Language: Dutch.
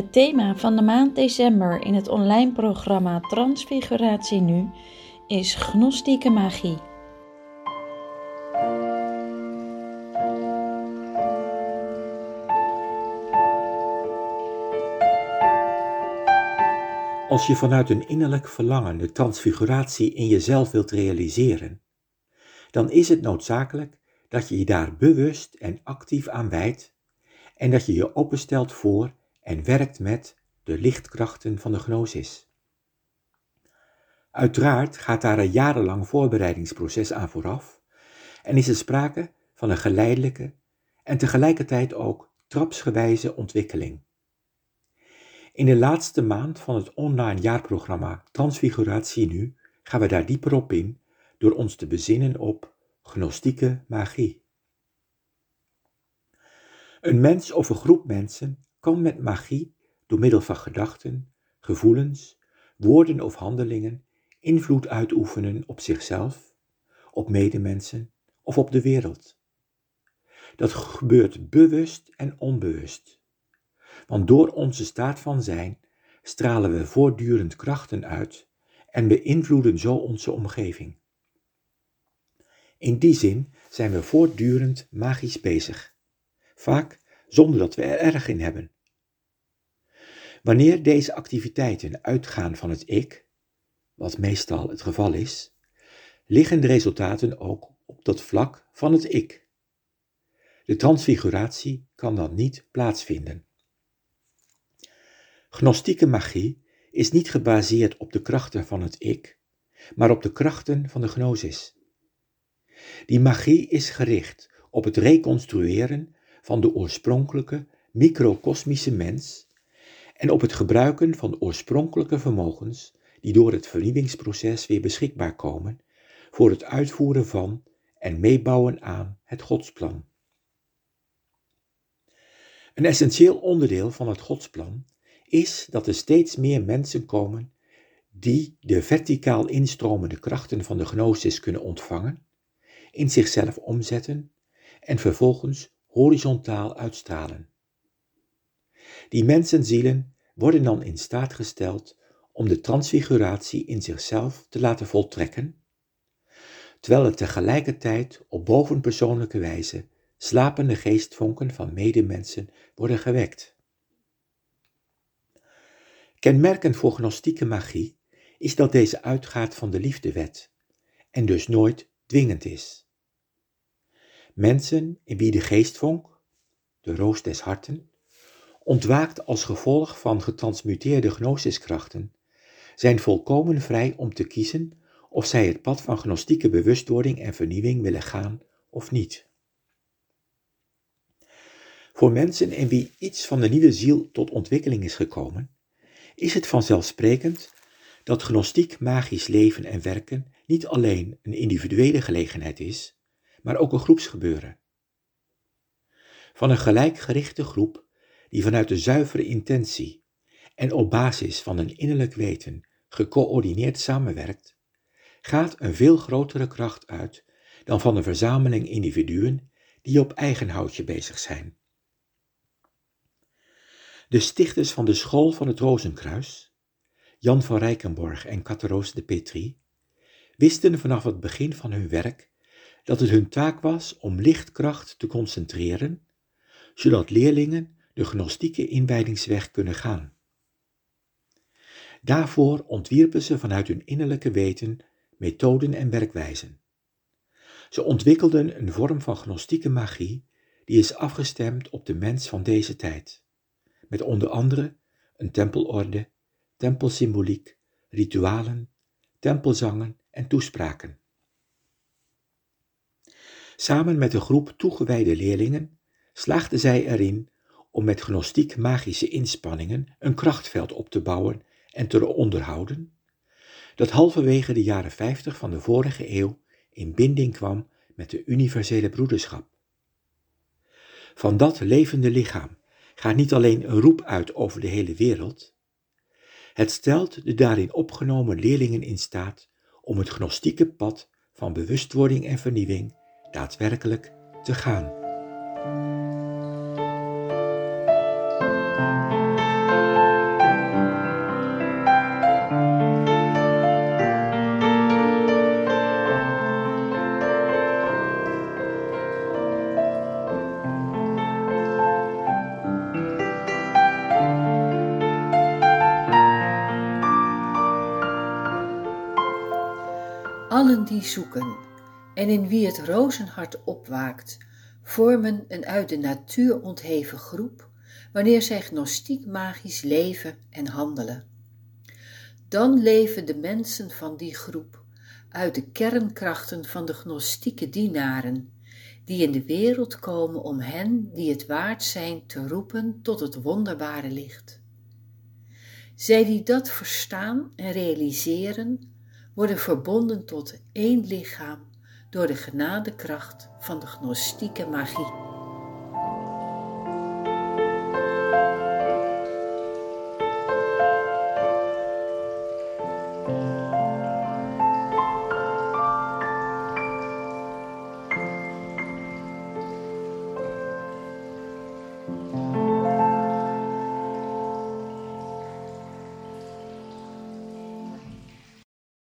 Het thema van de maand december in het online programma Transfiguratie Nu is gnostieke magie. Als je vanuit een innerlijk verlangen de transfiguratie in jezelf wilt realiseren, dan is het noodzakelijk dat je je daar bewust en actief aan wijdt en dat je je openstelt voor en werkt met de lichtkrachten van de gnosis. Uiteraard gaat daar een jarenlang voorbereidingsproces aan vooraf en is er sprake van een geleidelijke en tegelijkertijd ook trapsgewijze ontwikkeling. In de laatste maand van het online jaarprogramma Transfiguratie Nu gaan we daar dieper op in door ons te bezinnen op gnostieke magie. Een mens of een groep mensen kan met magie door middel van gedachten, gevoelens, woorden of handelingen invloed uitoefenen op zichzelf, op medemensen of op de wereld. Dat gebeurt bewust en onbewust. Want door onze staat van zijn stralen we voortdurend krachten uit en beïnvloeden zo onze omgeving. In die zin zijn we voortdurend magisch bezig, vaak zonder dat we er erg in hebben. Wanneer deze activiteiten uitgaan van het ik, wat meestal het geval is, liggen de resultaten ook op dat vlak van het ik. De transfiguratie kan dan niet plaatsvinden. Gnostieke magie is niet gebaseerd op de krachten van het ik, maar op de krachten van de gnosis. Die magie is gericht op het reconstrueren van de oorspronkelijke microcosmische mens en op het gebruiken van oorspronkelijke vermogens die door het vernieuwingsproces weer beschikbaar komen voor het uitvoeren van en meebouwen aan het Godsplan. Een essentieel onderdeel van het Godsplan is dat er steeds meer mensen komen die de verticaal instromende krachten van de gnosis kunnen ontvangen, in zichzelf omzetten en vervolgens horizontaal uitstralen. Die mensenzielen worden dan in staat gesteld om de transfiguratie in zichzelf te laten voltrekken, terwijl er tegelijkertijd op bovenpersoonlijke wijze slapende geestvonken van medemensen worden gewekt. Kenmerkend voor gnostieke magie is dat deze uitgaat van de liefdewet en dus nooit dwingend is. Mensen in wie de geestvonk, de roos des harten, ontwaakt als gevolg van getransmuteerde gnosiskrachten, zijn volkomen vrij om te kiezen of zij het pad van gnostieke bewustwording en vernieuwing willen gaan of niet. Voor mensen in wie iets van de nieuwe ziel tot ontwikkeling is gekomen, is het vanzelfsprekend dat gnostiek magisch leven en werken niet alleen een individuele gelegenheid is, maar ook een groepsgebeuren. Van een gelijkgerichte groep die vanuit de zuivere intentie en op basis van een innerlijk weten gecoördineerd samenwerkt, gaat een veel grotere kracht uit dan van een verzameling individuen die op eigen houtje bezig zijn. De stichters van de school van het Rozenkruis, Jan van Rijkenborg en Cateroos de Petrie, wisten vanaf het begin van hun werk dat het hun taak was om lichtkracht te concentreren, zodat leerlingen de gnostieke inwijdingsweg kunnen gaan. Daarvoor ontwierpen ze vanuit hun innerlijke weten methoden en werkwijzen. Ze ontwikkelden een vorm van gnostieke magie die is afgestemd op de mens van deze tijd, met onder andere een tempelorde, tempelsymboliek, ritualen, tempelzangen en toespraken. Samen met een groep toegewijde leerlingen slaagden zij erin om met gnostiek magische inspanningen een krachtveld op te bouwen en te onderhouden, dat halverwege de jaren 50 van de vorige eeuw in binding kwam met de universele broederschap. Van dat levende lichaam gaat niet alleen een roep uit over de hele wereld, het stelt de daarin opgenomen leerlingen in staat om het gnostieke pad van bewustwording en vernieuwing daadwerkelijk te gaan. Allen die zoeken en in wie het rozenhart opwaakt, vormen een uit de natuur ontheven groep, wanneer zij gnostiek magisch leven en handelen. Dan leven de mensen van die groep uit de kernkrachten van de gnostieke dienaren, die in de wereld komen om hen die het waard zijn te roepen tot het wonderbare licht. Zij die dat verstaan en realiseren, worden verbonden tot één lichaam door de genadekracht van de gnostieke magie.